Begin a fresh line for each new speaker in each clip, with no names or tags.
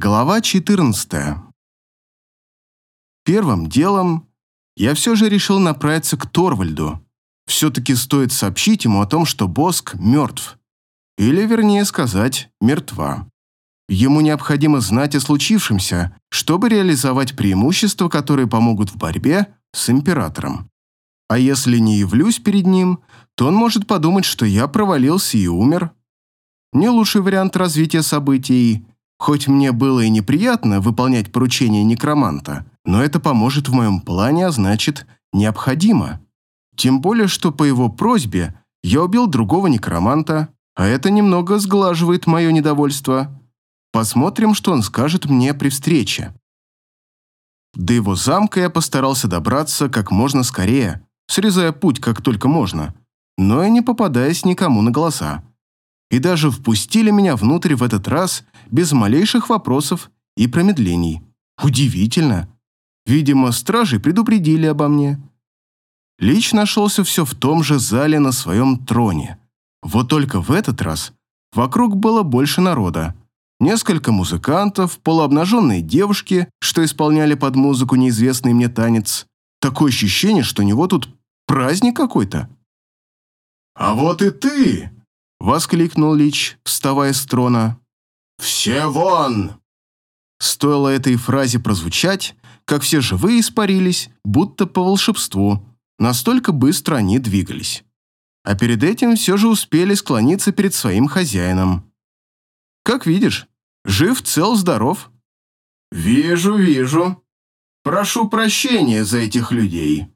Глава 14. Первым делом я все же решил направиться к Торвальду. Все-таки стоит сообщить ему о том, что Боск мертв. Или, вернее сказать, мертва. Ему необходимо знать о случившемся, чтобы реализовать преимущества, которые помогут в борьбе с Императором. А если не явлюсь перед ним, то он может подумать, что я провалился и умер. Не лучший вариант развития событий – Хоть мне было и неприятно выполнять поручение некроманта, но это поможет в моем плане, а значит, необходимо. Тем более, что по его просьбе я убил другого некроманта, а это немного сглаживает мое недовольство. Посмотрим, что он скажет мне при встрече. До его замка я постарался добраться как можно скорее, срезая путь как только можно, но и не попадаясь никому на глаза и даже впустили меня внутрь в этот раз без малейших вопросов и промедлений. Удивительно. Видимо, стражи предупредили обо мне. Лич нашелся все в том же зале на своем троне. Вот только в этот раз вокруг было больше народа. Несколько музыкантов, полуобнаженные девушки, что исполняли под музыку неизвестный мне танец. Такое ощущение, что у него тут праздник какой-то.
«А вот и ты!»
— воскликнул Лич, вставая с трона.
«Все вон!»
Стоило этой фразе прозвучать, как все живые испарились, будто по волшебству. Настолько быстро они двигались. А перед этим все же успели склониться перед своим хозяином. «Как видишь, жив, цел, здоров».
«Вижу, вижу. Прошу прощения за этих людей.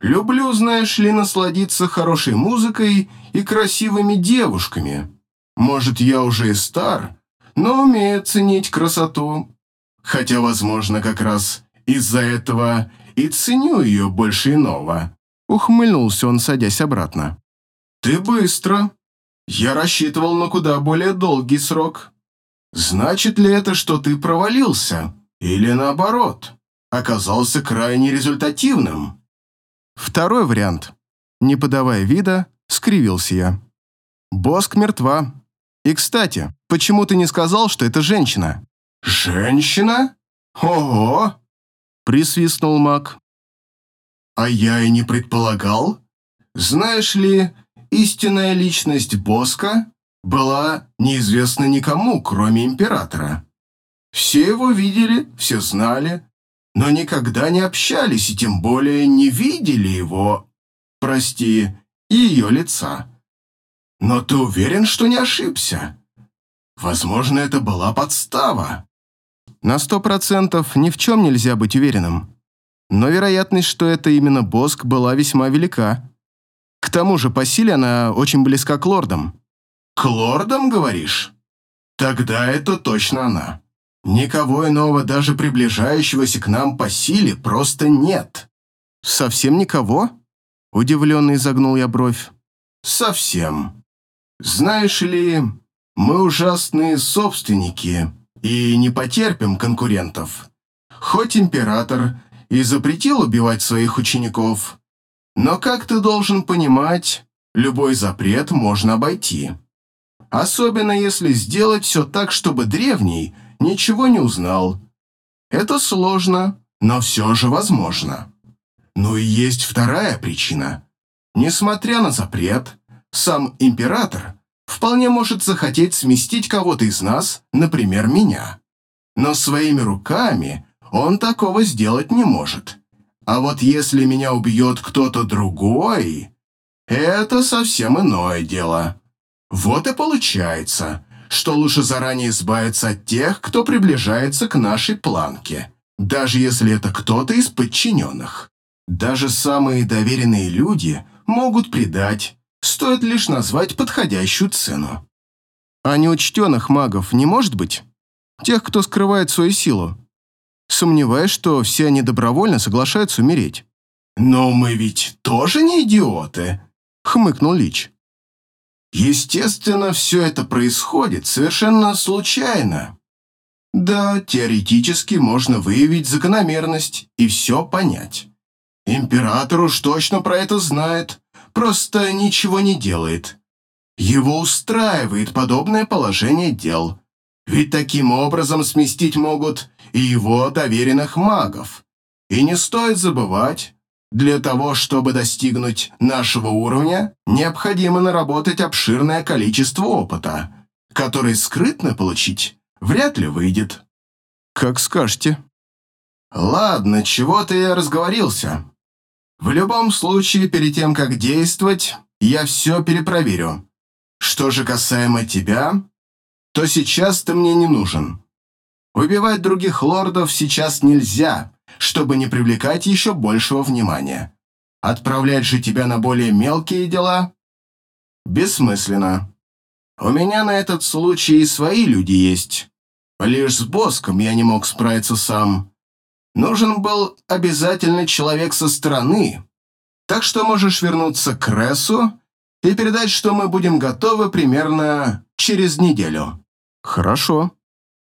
Люблю, знаешь ли, насладиться хорошей музыкой и красивыми девушками. Может, я уже и стар, но умею ценить красоту. Хотя, возможно, как раз из-за этого и ценю ее больше иного».
Ухмыльнулся он, садясь обратно.
«Ты быстро. Я рассчитывал на куда более долгий срок. Значит ли это, что ты провалился? Или наоборот, оказался крайне результативным?»
Второй вариант. Не подавая вида, скривился я. Боск мертва. И, кстати, почему ты не сказал, что это женщина?
Женщина? Ого!
Присвистнул маг.
А я и не предполагал. Знаешь ли, истинная личность Боска была неизвестна никому, кроме императора. Все его видели, все знали, но никогда не общались и тем более не видели его, прости, ее лица. Но ты уверен, что не ошибся? Возможно, это была подстава.
На сто процентов ни в чем нельзя быть уверенным. Но вероятность, что это именно Боск, была весьма велика. К тому же по силе она очень близка к лордам.
«К лордам, говоришь? Тогда это точно она. Никого иного, даже приближающегося к нам по силе, просто нет.
Совсем никого? Удивленно изогнул я бровь.
Совсем. Знаешь ли, мы ужасные собственники и не потерпим конкурентов. Хоть император и запретил убивать своих учеников, но, как ты должен понимать, любой запрет можно обойти. Особенно если сделать все так, чтобы древний – ничего не узнал. Это сложно, но все же возможно. Ну и есть вторая причина. Несмотря на запрет, сам император вполне может захотеть сместить кого-то из нас, например, меня. Но своими руками он такого сделать не может. А вот если меня убьет кто-то другой, это совсем иное дело. Вот и получается, что лучше заранее избавиться от тех, кто приближается к нашей планке, даже если это кто-то из подчиненных. Даже самые доверенные люди могут предать, стоит лишь назвать подходящую цену.
А неучтенных магов не может быть? Тех, кто скрывает свою силу? Сомневаюсь, что все они добровольно соглашаются умереть.
«Но мы ведь тоже не идиоты», — хмыкнул Лич. Естественно, все это происходит совершенно случайно. Да, теоретически можно выявить закономерность и все понять. Император уж точно про это знает, просто ничего не делает. Его устраивает подобное положение дел. Ведь таким образом сместить могут и его доверенных магов. И не стоит забывать, для того, чтобы достигнуть нашего уровня, необходимо наработать обширное количество опыта, который скрытно получить вряд ли выйдет.
Как скажете.
Ладно, чего-то я разговорился. В любом случае, перед тем, как действовать, я все перепроверю. Что же касаемо тебя, то сейчас ты мне не нужен. Убивать других лордов сейчас нельзя, чтобы не привлекать еще большего внимания. Отправлять же тебя на более мелкие дела бессмысленно. У меня на этот случай и свои люди есть. Лишь с Боском я не мог справиться сам. Нужен был обязательно человек со стороны. Так что можешь вернуться к Рессу и передать, что мы будем готовы примерно через неделю».
«Хорошо».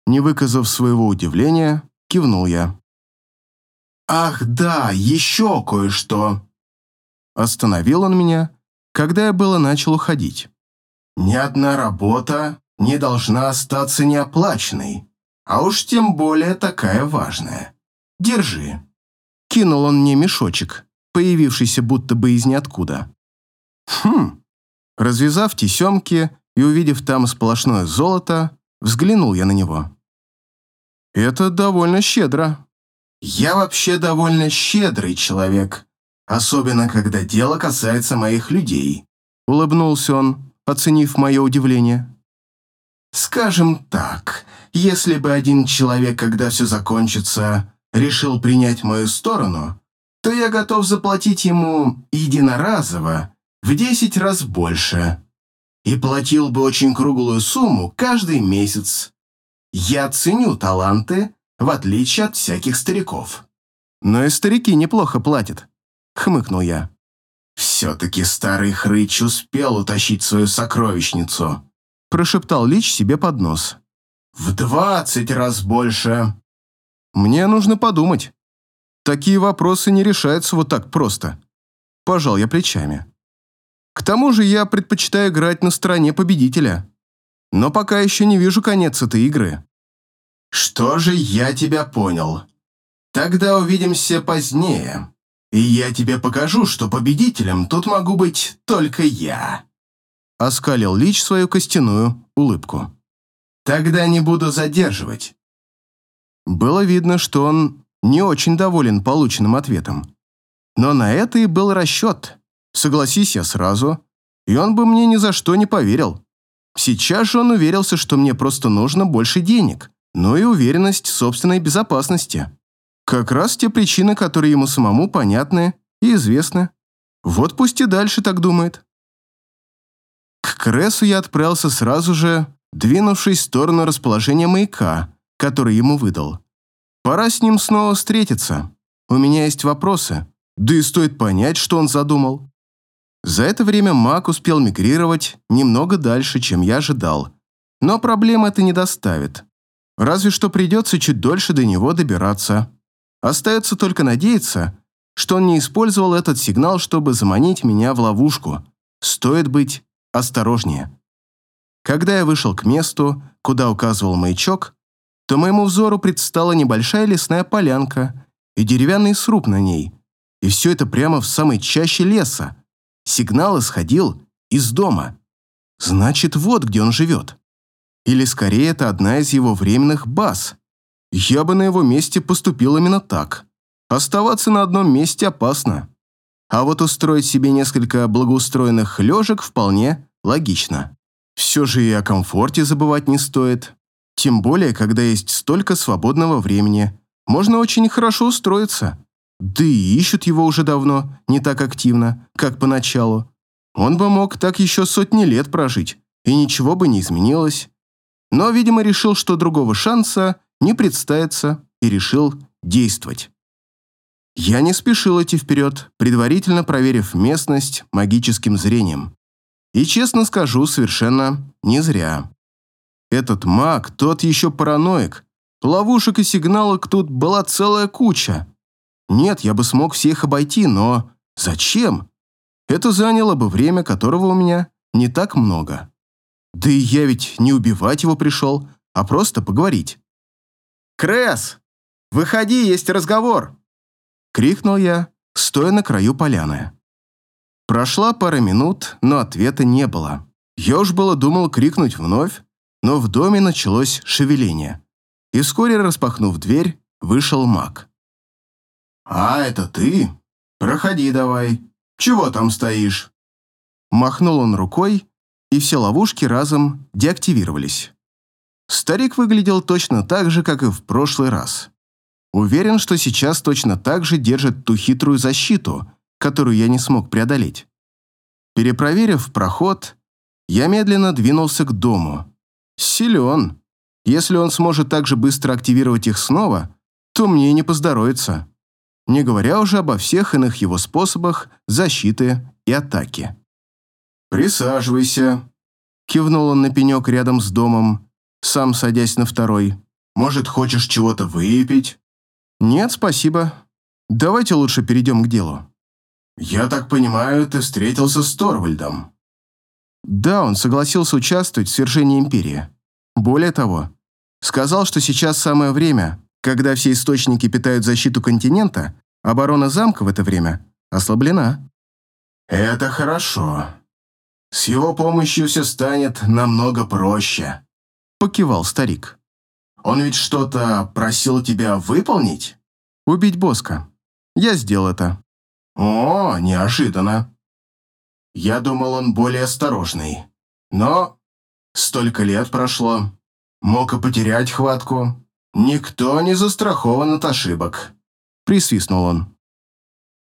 Не выказав своего удивления, кивнул я.
«Ах да, еще кое-что!»
Остановил он меня, когда я было начал уходить.
«Ни одна работа не должна остаться неоплаченной, а уж тем более такая важная. Держи».
Кинул он мне мешочек, появившийся будто бы из ниоткуда. Хм. Развязав тесемки и увидев там сплошное золото, взглянул я на него. Это довольно щедро.
Я вообще довольно щедрый человек, особенно когда дело касается моих людей.
Улыбнулся он, оценив мое удивление.
Скажем так, если бы один человек, когда все закончится, решил принять мою сторону, то я готов заплатить ему единоразово в 10 раз больше и платил бы очень круглую сумму каждый месяц. Я ценю таланты, в отличие от всяких стариков.
Но и старики неплохо платят, хмыкнул я.
Все-таки старый хрыч успел утащить свою сокровищницу,
прошептал Лич себе под нос.
В двадцать раз больше.
Мне нужно подумать. Такие вопросы не решаются вот так просто. Пожал я плечами. К тому же я предпочитаю играть на стороне победителя. Но пока еще не вижу конец этой игры.
Что же я тебя понял? Тогда увидимся позднее, и я тебе покажу, что победителем тут могу быть только я.
Оскалил Лич свою костяную улыбку.
Тогда не буду задерживать.
Было видно, что он не очень доволен полученным ответом. Но на это и был расчет. Согласись я сразу, и он бы мне ни за что не поверил. Сейчас же он уверился, что мне просто нужно больше денег, но и уверенность в собственной безопасности. Как раз те причины, которые ему самому понятны и известны. Вот пусть и дальше так думает. К Крессу я отправился сразу же, двинувшись в сторону расположения маяка, который ему выдал. Пора с ним снова встретиться. У меня есть вопросы, да и стоит понять, что он задумал. За это время маг успел мигрировать немного дальше, чем я ожидал. Но проблем это не доставит. Разве что придется чуть дольше до него добираться. Остается только надеяться, что он не использовал этот сигнал, чтобы заманить меня в ловушку. Стоит быть осторожнее. Когда я вышел к месту, куда указывал маячок, то моему взору предстала небольшая лесная полянка и деревянный сруб на ней. И все это прямо в самой чаще леса. Сигнал исходил из дома. Значит, вот где он живет. Или скорее это одна из его временных баз. Я бы на его месте поступил именно так. Оставаться на одном месте опасно. А вот устроить себе несколько благоустроенных лежек вполне логично. Все же и о комфорте забывать не стоит. Тем более, когда есть столько свободного времени. Можно очень хорошо устроиться. Да и ищут его уже давно, не так активно, как поначалу. Он бы мог так еще сотни лет прожить, и ничего бы не изменилось. Но, видимо, решил, что другого шанса не представится, и решил действовать. Я не спешил идти вперед, предварительно проверив местность магическим зрением. И, честно скажу, совершенно не зря. Этот маг, тот еще параноик. Ловушек и сигналок тут была целая куча. Нет, я бы смог всех обойти, но зачем? Это заняло бы время, которого у меня не так много. Да и я ведь не убивать его пришел, а просто поговорить. «Крэс, выходи, есть разговор!» — крикнул я, стоя на краю поляны. Прошла пара минут, но ответа не было. Я уж было думал крикнуть вновь, но в доме началось шевеление. И вскоре, распахнув дверь, вышел маг.
«А, это ты? Проходи давай. Чего там стоишь?»
Махнул он рукой, и все ловушки разом деактивировались. Старик выглядел точно так же, как и в прошлый раз. Уверен, что сейчас точно так же держит ту хитрую защиту, которую я не смог преодолеть. Перепроверив проход, я медленно двинулся к дому. Силен. Если он сможет так же быстро активировать их снова, то мне не поздоровится. Не говоря уже обо всех иных его способах защиты и атаки.
«Присаживайся», —
кивнул он на пенек рядом с домом, сам садясь на второй.
«Может, хочешь чего-то выпить?»
«Нет, спасибо. Давайте лучше перейдем к делу».
«Я так понимаю, ты встретился с Торвальдом?»
Да, он согласился участвовать в свержении Империи. Более того, сказал, что сейчас самое время, когда все источники питают защиту континента, оборона замка в это время ослаблена.
«Это хорошо. С его помощью все станет намного проще», —
покивал старик.
«Он ведь что-то просил тебя выполнить?»
«Убить Боска. Я сделал это».
«О, неожиданно. Я думал, он более осторожный. Но столько лет прошло. Мог и потерять хватку. Никто не застрахован от ошибок», — присвистнул он.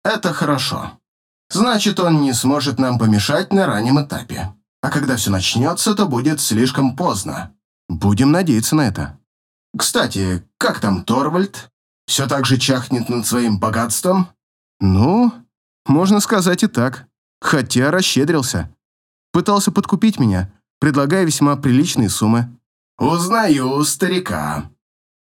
«Это хорошо. Значит, он не сможет нам помешать на раннем этапе. А когда все начнется, то будет слишком поздно.
Будем надеяться на это.
Кстати, как там Торвальд? Все так же чахнет над своим богатством?
Ну, можно сказать и так. Хотя расщедрился. Пытался подкупить меня, предлагая весьма приличные суммы.
«Узнаю старика», —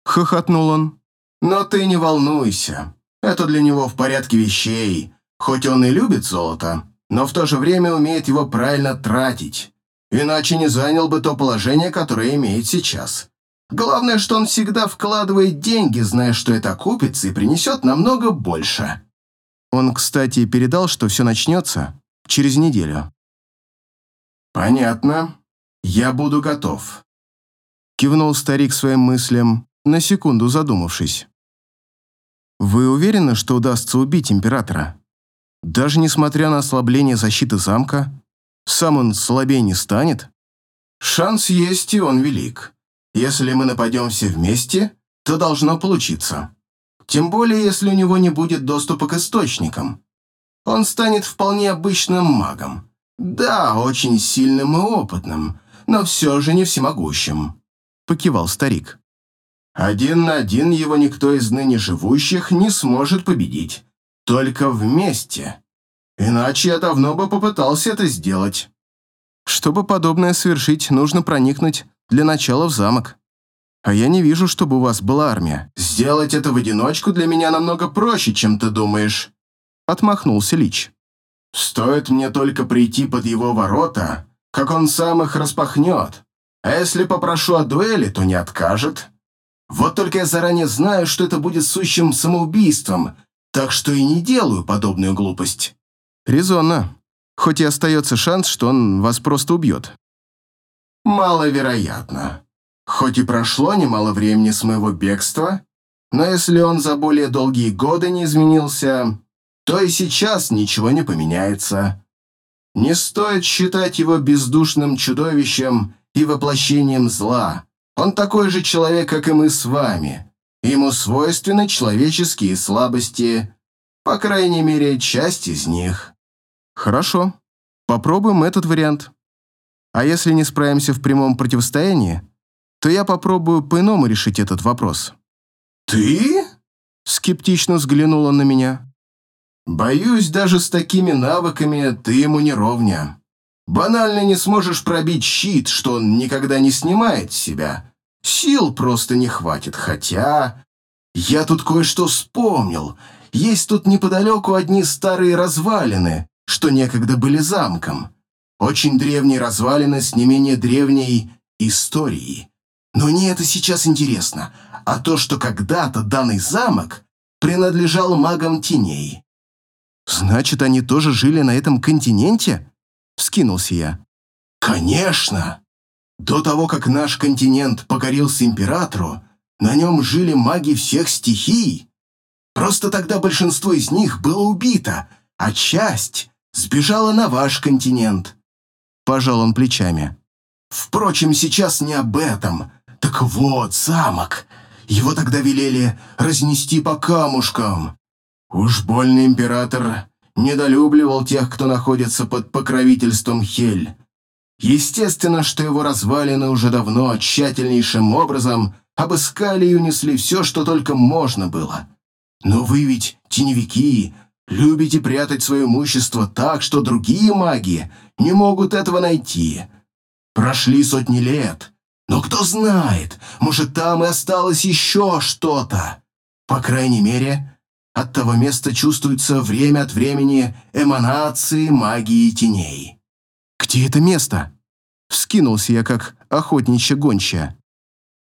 хохотнул он.
«Но ты не волнуйся. Это для него в порядке вещей. Хоть он и любит золото, но в то же время умеет его правильно тратить. Иначе не занял бы то положение, которое имеет сейчас. Главное, что он всегда вкладывает деньги, зная, что это окупится и принесет намного больше.
Он, кстати, передал, что все начнется через неделю.
«Понятно. Я буду готов», —
кивнул старик своим мыслям, на секунду задумавшись. «Вы уверены, что удастся убить императора?» Даже несмотря на ослабление защиты замка, сам он слабее не станет?
Шанс есть, и он велик. Если мы нападем все вместе, то должно получиться. Тем более, если у него не будет доступа к источникам. Он станет вполне обычным магом. Да, очень сильным и опытным, но все же не всемогущим.
Покивал старик.
Один на один его никто из ныне живущих не сможет победить. Только вместе. Иначе я давно бы попытался это сделать.
Чтобы подобное совершить, нужно проникнуть для начала в замок. А я не вижу, чтобы у вас была армия.
Сделать это в одиночку для меня намного проще, чем ты думаешь.
Отмахнулся Лич.
Стоит мне только прийти под его ворота, как он сам их распахнет. А если попрошу о дуэли, то не откажет. Вот только я заранее знаю, что это будет сущим самоубийством, так что и не делаю подобную глупость».
«Резонно. Хоть и остается шанс, что он вас просто убьет».
«Маловероятно. Хоть и прошло немало времени с моего бегства, но если он за более долгие годы не изменился, то и сейчас ничего не поменяется. Не стоит считать его бездушным чудовищем и воплощением зла. Он такой же человек, как и мы с вами. Ему свойственны человеческие слабости, по крайней мере, часть из них.
Хорошо. Попробуем этот вариант. А если не справимся в прямом противостоянии, то я попробую по-иному решить этот вопрос.
Ты?
Скептично взглянул он на меня.
Боюсь, даже с такими навыками ты ему не ровня. Банально не сможешь пробить щит, что он никогда не снимает с себя, Сил просто не хватит, хотя... Я тут кое-что вспомнил. Есть тут неподалеку одни старые развалины, что некогда были замком. Очень древние развалины с не менее древней историей. Но не это сейчас интересно, а то, что когда-то данный замок принадлежал магам теней.
«Значит, они тоже жили на этом континенте?» — вскинулся я.
«Конечно! До того, как наш континент покорился императору, на нем жили маги всех стихий. Просто тогда большинство из них было убито, а часть сбежала на ваш континент».
Пожал он плечами.
«Впрочем, сейчас не об этом. Так вот, замок. Его тогда велели разнести по камушкам. Уж больно император недолюбливал тех, кто находится под покровительством Хель. Естественно, что его развалины уже давно тщательнейшим образом обыскали и унесли все, что только можно было. Но вы ведь, теневики, любите прятать свое имущество так, что другие маги не могут этого найти. Прошли сотни лет, но кто знает, может, там и осталось еще что-то. По крайней мере, от того места чувствуется время от времени эманации магии теней.
«Где это место?» Вскинулся я, как охотничья гончая.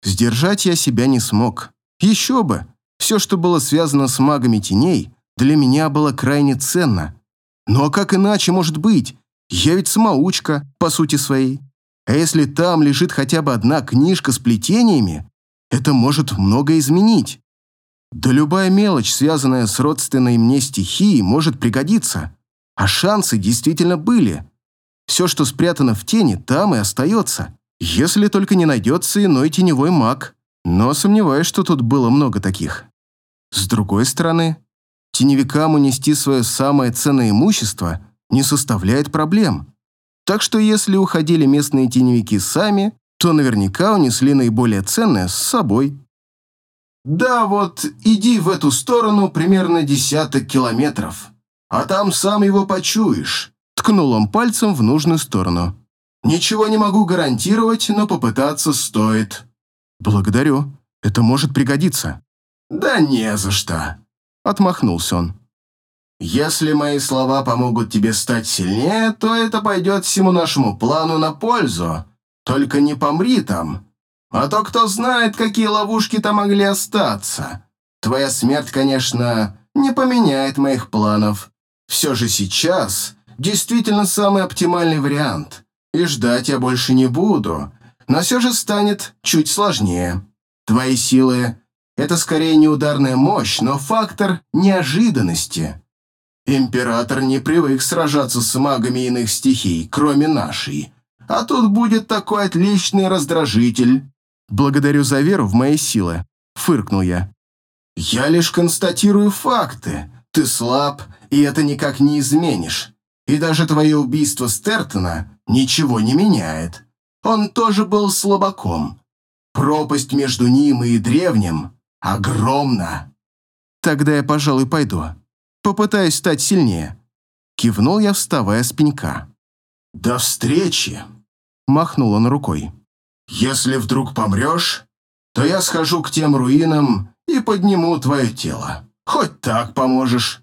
Сдержать я себя не смог. Еще бы! Все, что было связано с магами теней, для меня было крайне ценно. Ну а как иначе может быть? Я ведь самоучка, по сути своей. А если там лежит хотя бы одна книжка с плетениями, это может много изменить. Да любая мелочь, связанная с родственной мне стихией, может пригодиться. А шансы действительно были. Все, что спрятано в тени, там и остается. Если только не найдется иной теневой маг. Но сомневаюсь, что тут было много таких. С другой стороны, теневикам унести свое самое ценное имущество не составляет проблем. Так что если уходили местные теневики сами, то наверняка унесли наиболее ценное с собой.
«Да вот, иди в эту сторону примерно десяток километров, а там сам его почуешь»,
ткнул он пальцем в нужную сторону.
«Ничего не могу гарантировать, но попытаться стоит».
«Благодарю, это может пригодиться».
«Да не за что», — отмахнулся он. «Если мои слова помогут тебе стать сильнее, то это пойдет всему нашему плану на пользу. Только не помри там, а то кто знает, какие ловушки там могли остаться. Твоя смерть, конечно, не поменяет моих планов. Все же сейчас действительно самый оптимальный вариант. И ждать я больше не буду, но все же станет чуть сложнее. Твои силы — это скорее не ударная мощь, но фактор неожиданности. Император не привык сражаться с магами иных стихий, кроме нашей. А тут будет такой отличный раздражитель.
«Благодарю за веру в мои силы», — фыркнул я.
«Я лишь констатирую факты. Ты слаб, и это никак не изменишь. И даже твое убийство Стертона ничего не меняет. Он тоже был слабаком. Пропасть между ним и древним огромна».
«Тогда я, пожалуй, пойду. Попытаюсь стать сильнее». Кивнул я, вставая с пенька.
«До встречи!»
Махнул он рукой.
Если вдруг помрешь, то я схожу к тем руинам и подниму твое тело. Хоть так поможешь.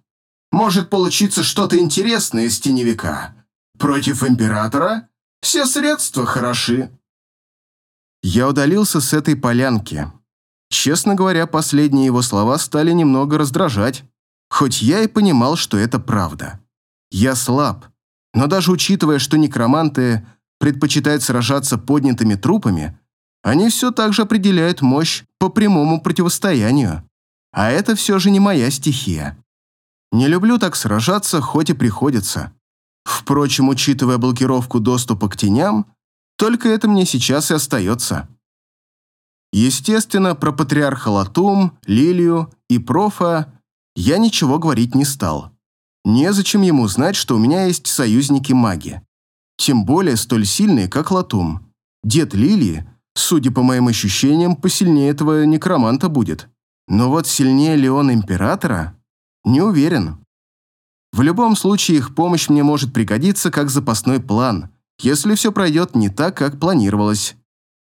Может получиться что-то интересное из теневика. Против императора все средства хороши.
Я удалился с этой полянки. Честно говоря, последние его слова стали немного раздражать. Хоть я и понимал, что это правда. Я слаб, но даже учитывая, что некроманты предпочитают сражаться поднятыми трупами, они все так же определяют мощь по прямому противостоянию. А это все же не моя стихия. Не люблю так сражаться, хоть и приходится. Впрочем, учитывая блокировку доступа к теням, только это мне сейчас и остается. Естественно, про патриарха Латум, Лилию и профа я ничего говорить не стал. Незачем ему знать, что у меня есть союзники-маги тем более столь сильные, как Латум. Дед Лилии, судя по моим ощущениям, посильнее этого некроманта будет. Но вот сильнее ли он императора? Не уверен. В любом случае, их помощь мне может пригодиться как запасной план, если все пройдет не так, как планировалось.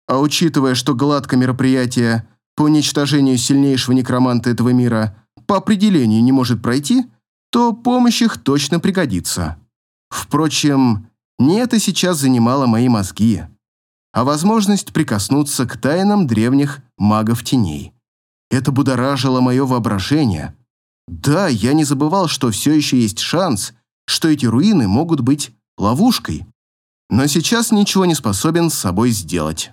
А учитывая, что гладко мероприятие по уничтожению сильнейшего некроманта этого мира по определению не может пройти, то помощь их точно пригодится. Впрочем, не это сейчас занимало мои мозги. а возможность прикоснуться к тайнам древних магов теней. Это будоражило мое воображение. Да, я не забывал, что все еще есть шанс, что эти руины могут быть ловушкой. Но сейчас ничего не способен с собой сделать.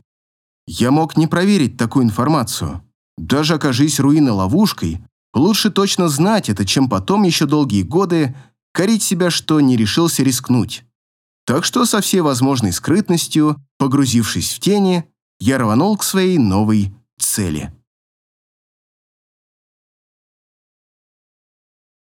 Я мог не проверить такую информацию. Даже окажись руины ловушкой, лучше точно знать это, чем потом еще долгие годы корить себя, что не решился рискнуть. Так что со всей возможной скрытностью, погрузившись в тени, я рванул к своей новой цели.